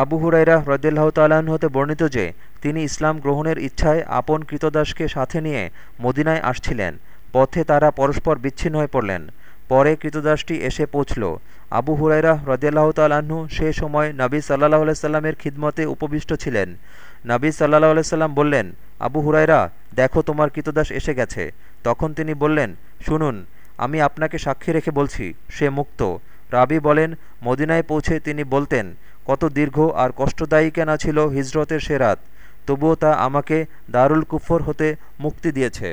আবু হুরাইরা হ্রদিল্লাহ তাল্লাহ্ন হতে বর্ণিত যে, তিনি ইসলাম গ্রহণের ইচ্ছায় আপন কৃতদাসকে সাথে নিয়ে মদিনায় আসছিলেন। পথে তারা পরস্পর বিচ্ছিন্ন হয়ে পড়লেন। পরে কৃতদাসটি এসে পৌঁছল। আবু হুরাইরা হ্রদিয়াল্লাহ তাল্লাহ্ন সে সময় নবী সাল্লাহ আলাইসাল্লামের খিদমতে উপবিষ্ট ছিলেন। নবী সাল্লাহ আলাইসাল্লাম বললেন, আবু হুরাইরা দেখো তোমার কৃতদাস এসে গেছে। তখন তিনি বললেন, শুনুন, আমি আপনাকে সাক্ষী রেখে বলছি, সে মুক্ত। রাবি বলেন, মদিনায় পৌঁছে তিনি বলতেন কত দীর্ঘ আর কষ্টদায়ী কেনা ছিল হিজরতের সে রাত, তবুও তা আমাকে দারুল কুফর হতে মুক্তি দিয়েছে।